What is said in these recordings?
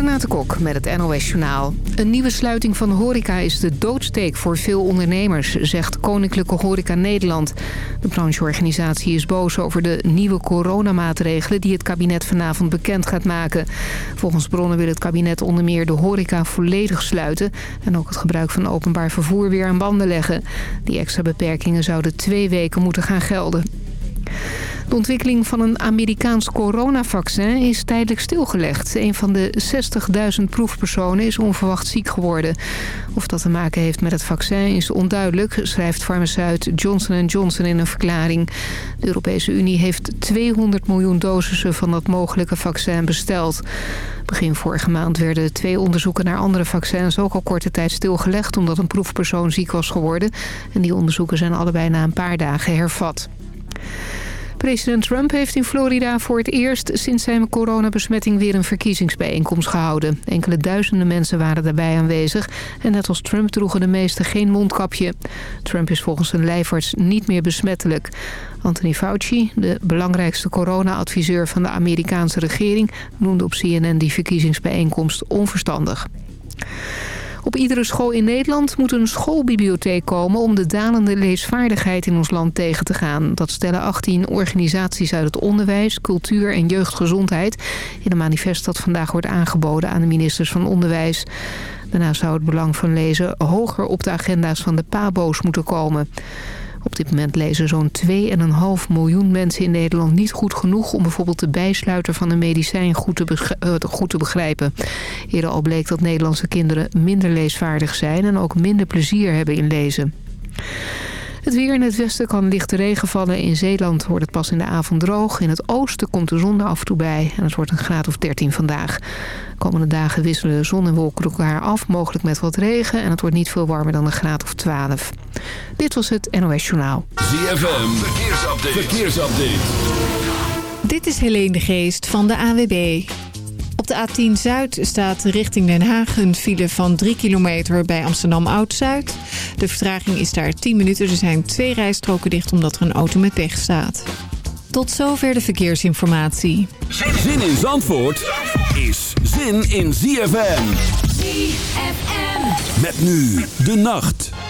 Renate Kok met het NOS Journaal. Een nieuwe sluiting van de horeca is de doodsteek voor veel ondernemers, zegt Koninklijke Horeca Nederland. De brancheorganisatie is boos over de nieuwe coronamaatregelen die het kabinet vanavond bekend gaat maken. Volgens bronnen wil het kabinet onder meer de horeca volledig sluiten en ook het gebruik van openbaar vervoer weer aan banden leggen. Die extra beperkingen zouden twee weken moeten gaan gelden. De ontwikkeling van een Amerikaans coronavaccin is tijdelijk stilgelegd. Een van de 60.000 proefpersonen is onverwacht ziek geworden. Of dat te maken heeft met het vaccin is onduidelijk, schrijft farmaceut Johnson Johnson in een verklaring. De Europese Unie heeft 200 miljoen dosissen van dat mogelijke vaccin besteld. Begin vorige maand werden twee onderzoeken naar andere vaccins ook al korte tijd stilgelegd... omdat een proefpersoon ziek was geworden. En die onderzoeken zijn allebei na een paar dagen hervat. President Trump heeft in Florida voor het eerst sinds zijn coronabesmetting weer een verkiezingsbijeenkomst gehouden. Enkele duizenden mensen waren daarbij aanwezig en net als Trump droegen de meesten geen mondkapje. Trump is volgens zijn lijfarts niet meer besmettelijk. Anthony Fauci, de belangrijkste corona-adviseur van de Amerikaanse regering, noemde op CNN die verkiezingsbijeenkomst onverstandig. Op iedere school in Nederland moet een schoolbibliotheek komen... om de dalende leesvaardigheid in ons land tegen te gaan. Dat stellen 18 organisaties uit het onderwijs, cultuur en jeugdgezondheid... in een manifest dat vandaag wordt aangeboden aan de ministers van Onderwijs. Daarna zou het belang van lezen hoger op de agenda's van de PABO's moeten komen. Op dit moment lezen zo'n 2,5 miljoen mensen in Nederland niet goed genoeg... om bijvoorbeeld de bijsluiter van een medicijn goed te, uh, goed te begrijpen. Eerder al bleek dat Nederlandse kinderen minder leesvaardig zijn... en ook minder plezier hebben in lezen. Het weer in het westen kan lichte regen vallen. In Zeeland wordt het pas in de avond droog. In het oosten komt de zon er af en toe bij. En het wordt een graad of 13 vandaag. De komende dagen wisselen zon en wolken elkaar af. Mogelijk met wat regen. En het wordt niet veel warmer dan een graad of 12. Dit was het NOS Journaal. ZFM. Verkeersupdate. Verkeersupdate. Dit is Helene de Geest van de AWB. De A10 Zuid staat richting Den Haag een file van 3 kilometer bij Amsterdam Oud-Zuid. De vertraging is daar 10 minuten. Er zijn twee rijstroken dicht omdat er een auto met pech staat. Tot zover de verkeersinformatie. Zin in Zandvoort is zin in ZFM. ZFM. Met nu de nacht.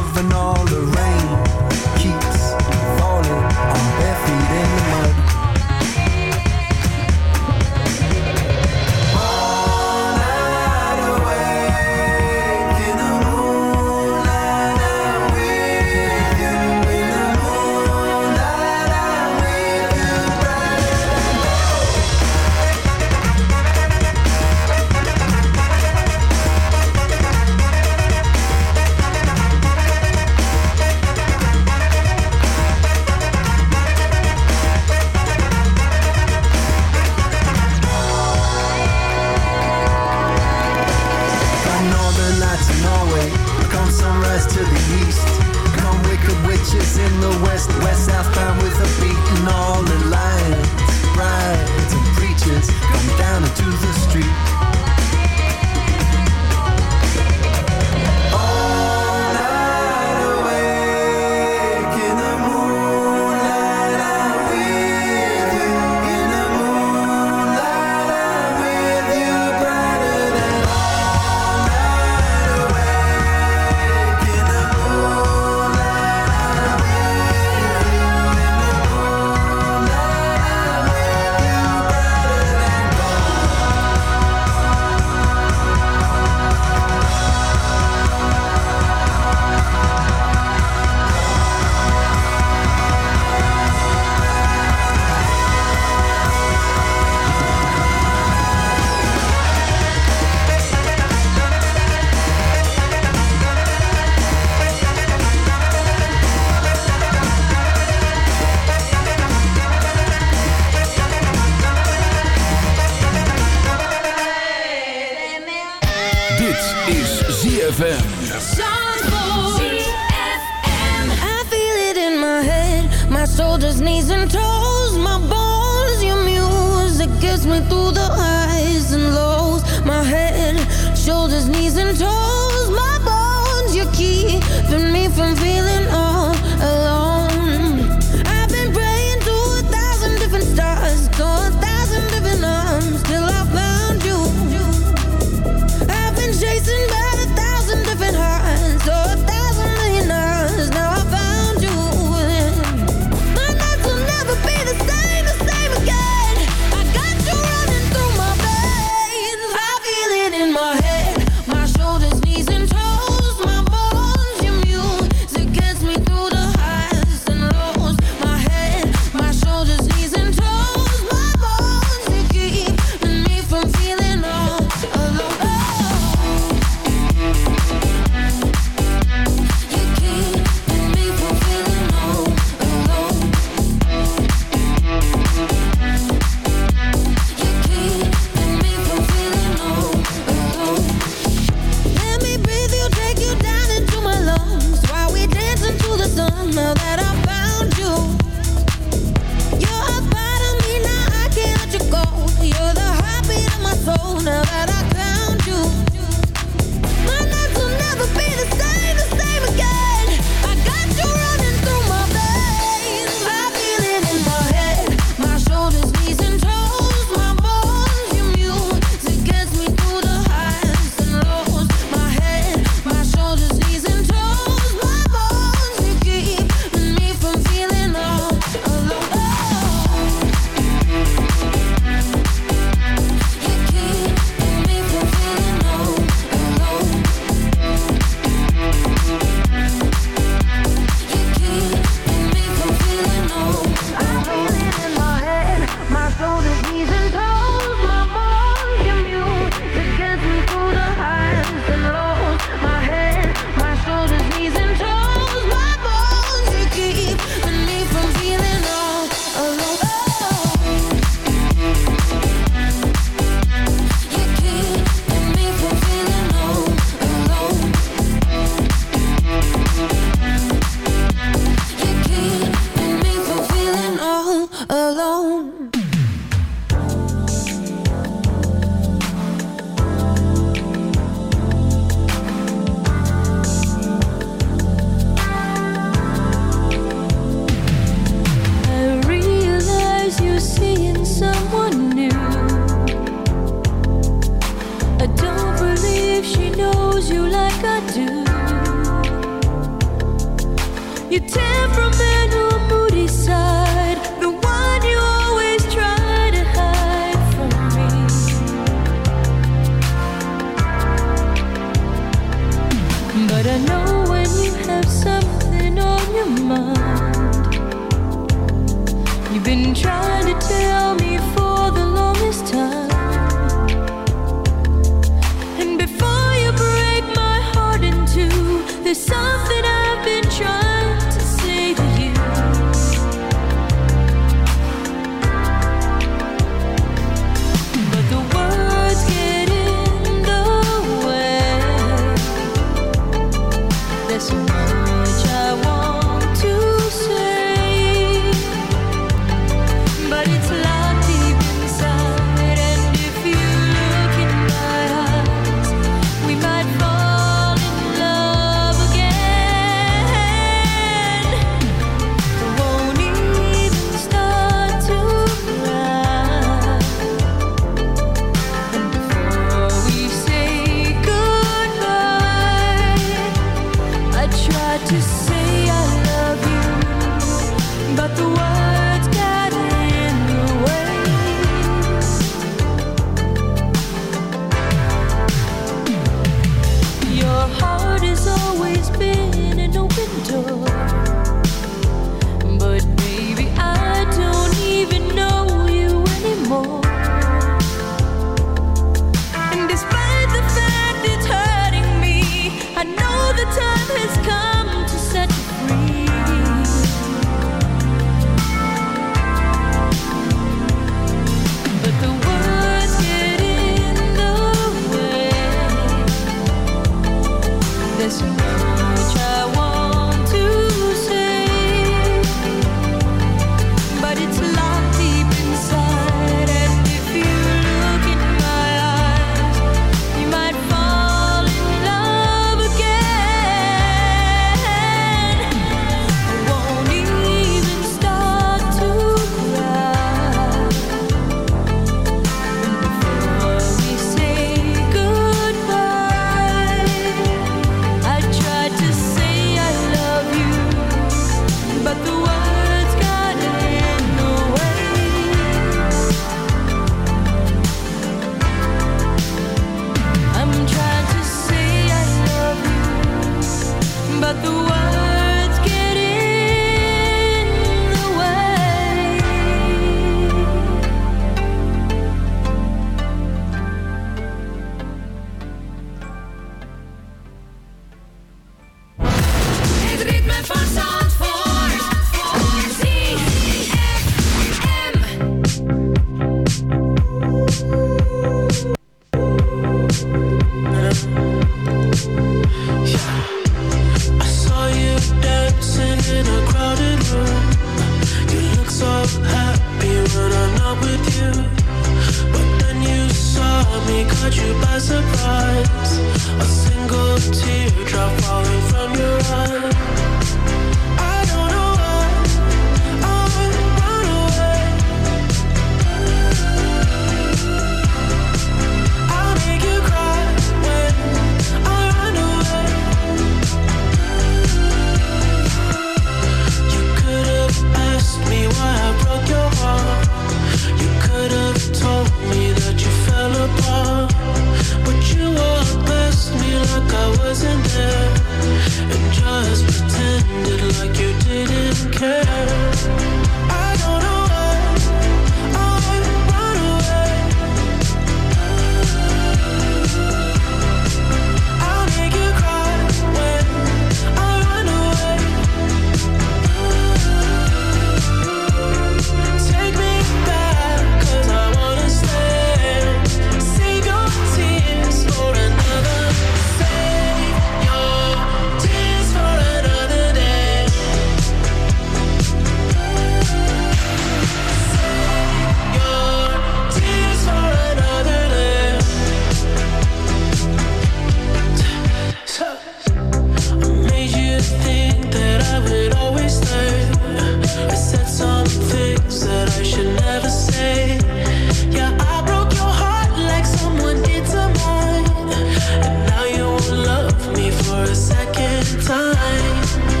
love me for a second time.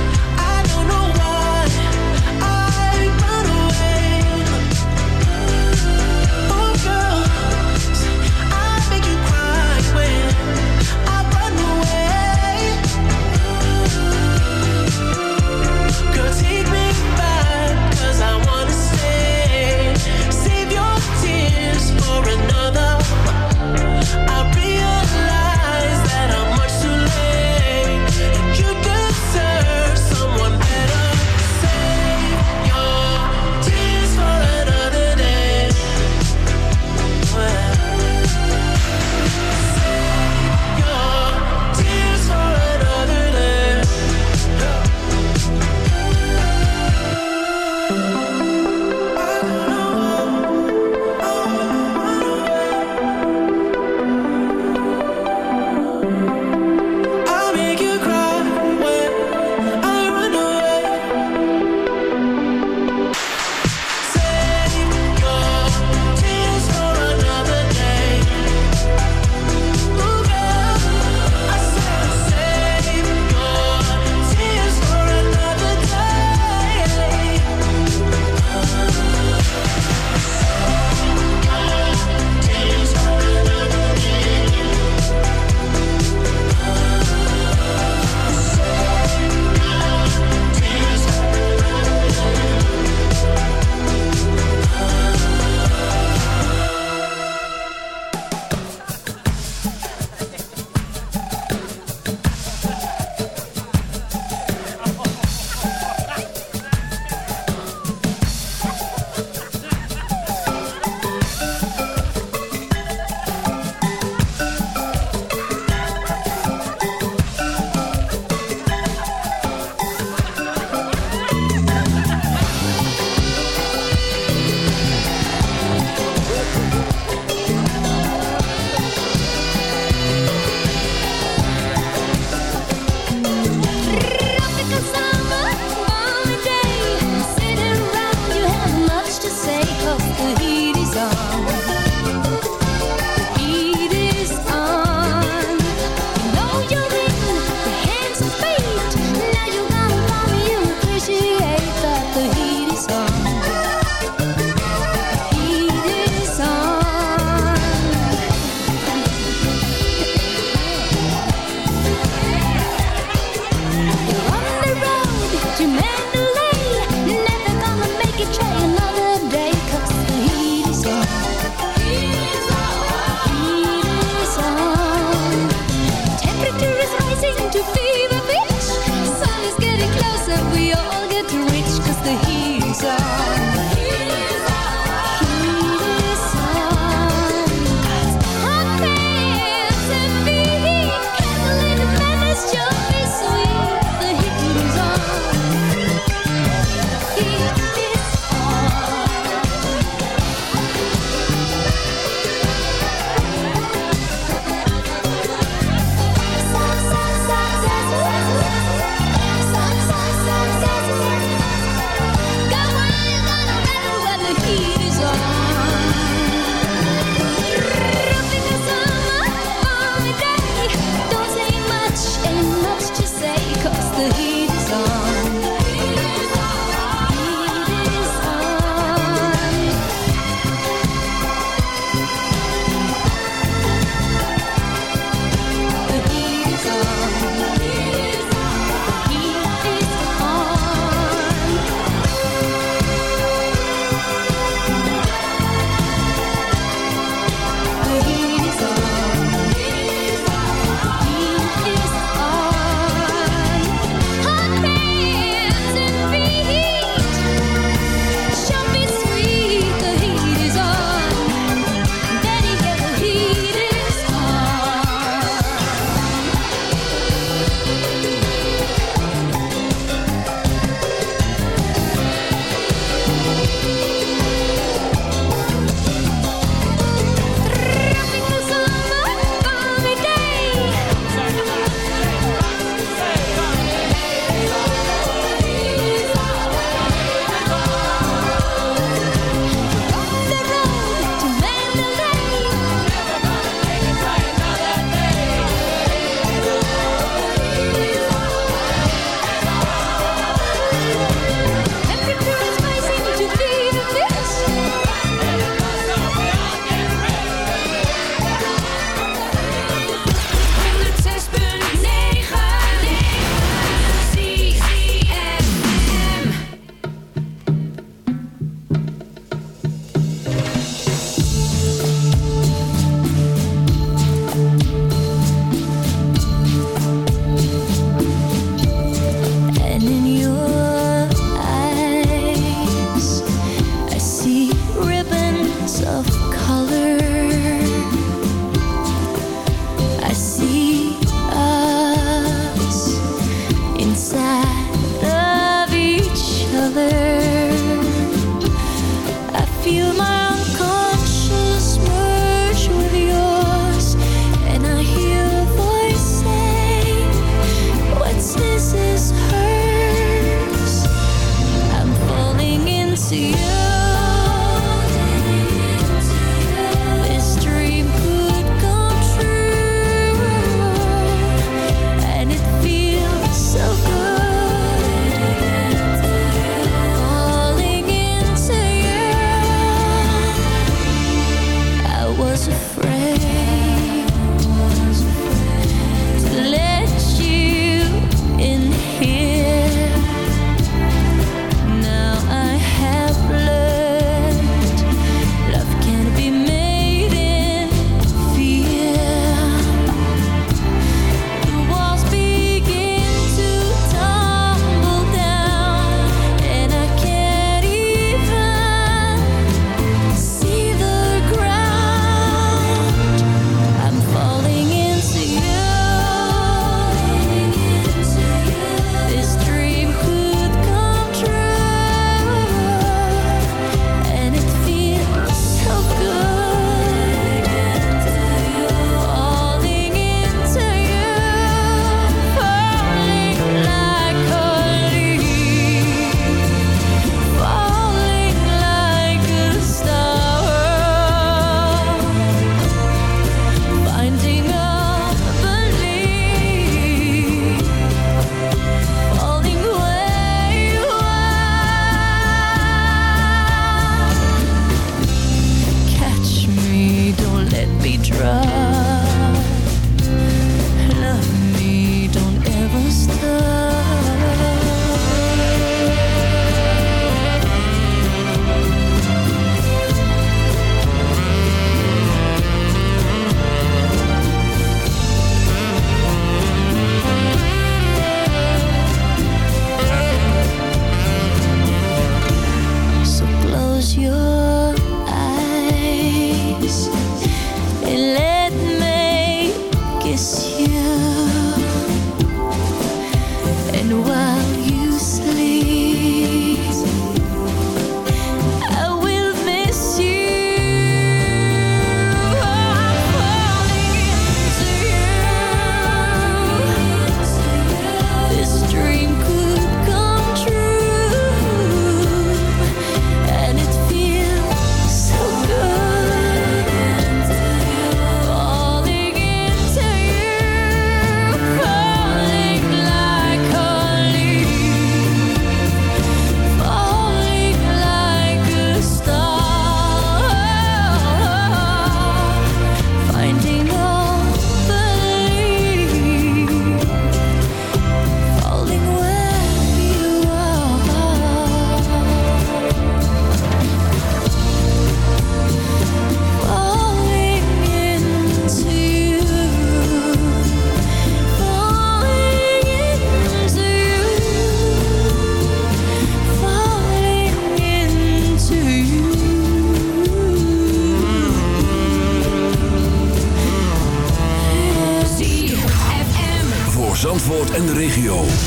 Regio.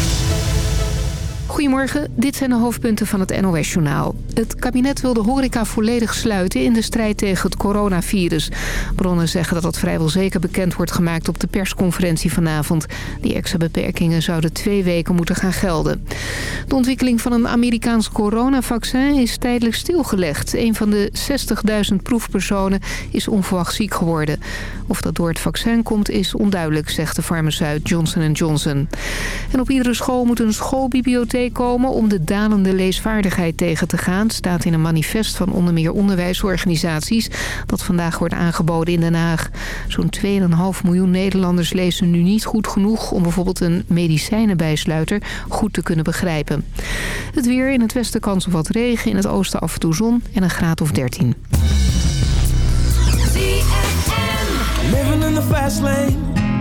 Dit zijn de hoofdpunten van het NOS-journaal. Het kabinet wil de horeca volledig sluiten in de strijd tegen het coronavirus. Bronnen zeggen dat dat vrijwel zeker bekend wordt gemaakt op de persconferentie vanavond. Die extra beperkingen zouden twee weken moeten gaan gelden. De ontwikkeling van een Amerikaans coronavaccin is tijdelijk stilgelegd. Een van de 60.000 proefpersonen is onverwacht ziek geworden. Of dat door het vaccin komt is onduidelijk, zegt de farmaceut Johnson Johnson. En op iedere school moet een schoolbibliotheek komen om de dalende leesvaardigheid tegen te gaan. staat in een manifest van onder meer onderwijsorganisaties dat vandaag wordt aangeboden in Den Haag. Zo'n 2,5 miljoen Nederlanders lezen nu niet goed genoeg om bijvoorbeeld een medicijnenbijsluiter goed te kunnen begrijpen. Het weer in het westen kans op wat regen, in het oosten af en toe zon en een graad of 13.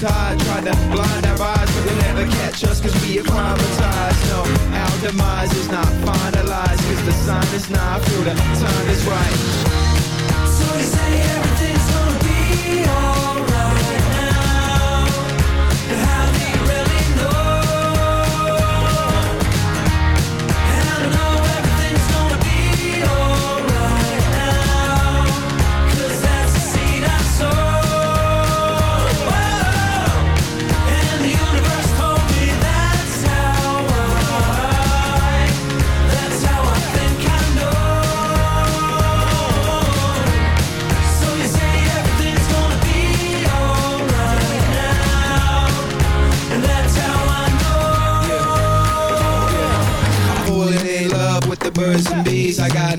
Tide tried to blind our eyes, but they'll never catch us cause we acclimatized. No, our demise is not finalized cause the sign is not. Feel the time is right. So you say everything's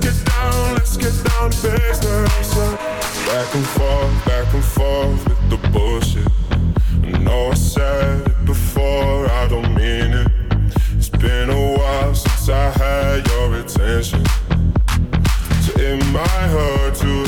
Let's get down, let's get down to business. Back and forth, back and forth with the bullshit. I know I said it before, I don't mean it. It's been a while since I had your attention. So it might hurt to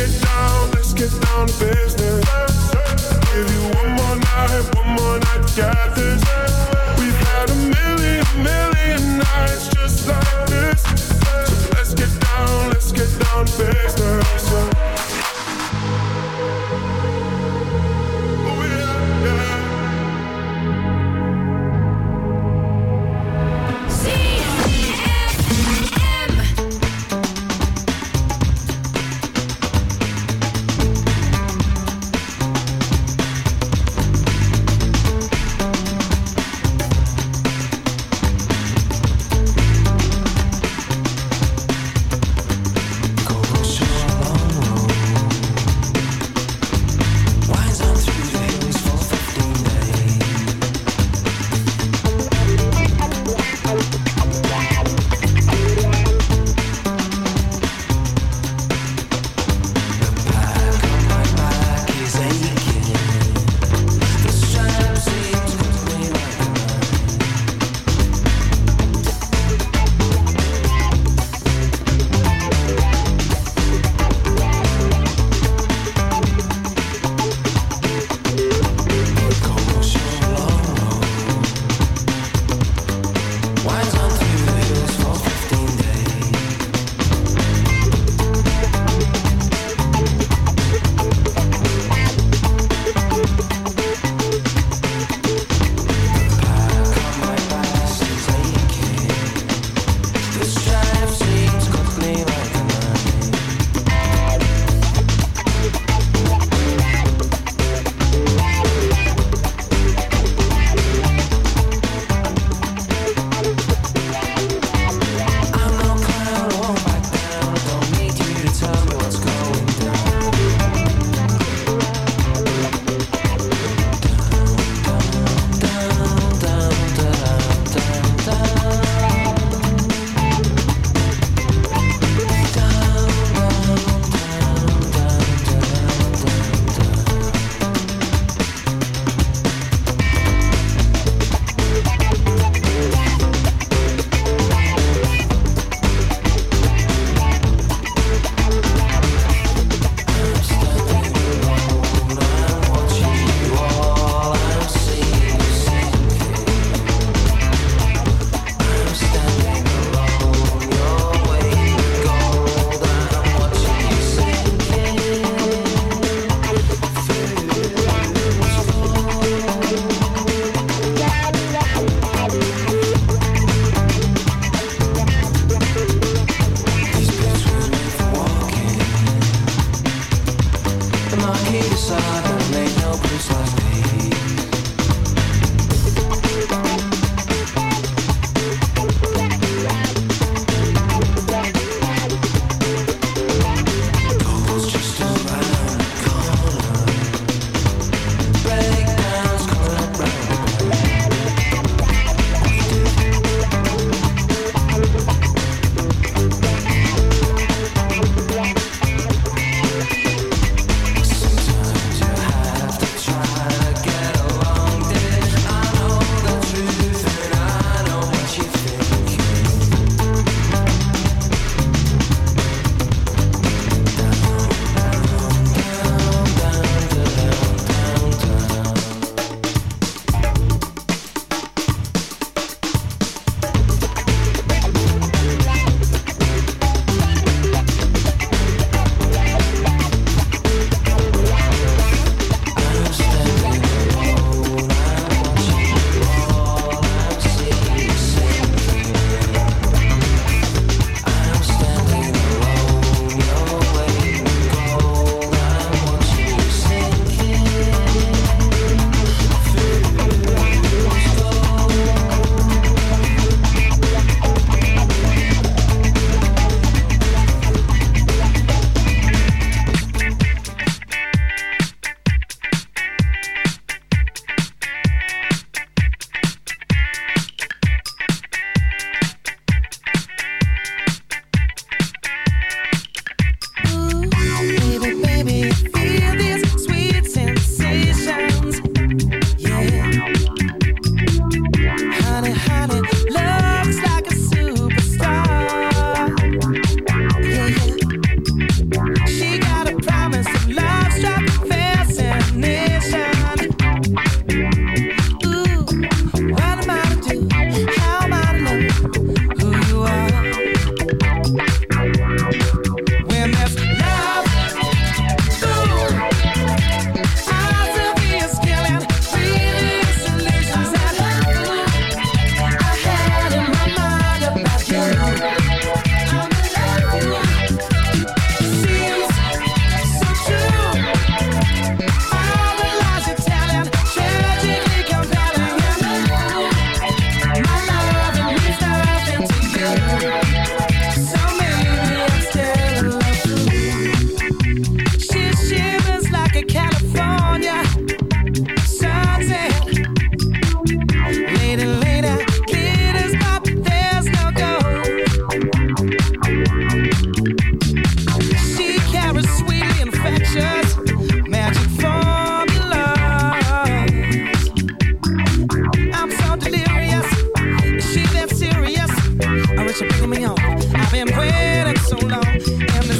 Let's get down, let's get down to business. Give you one more night, one more night. We've had a million, million nights just like this. So let's get down, let's get down to business. so long.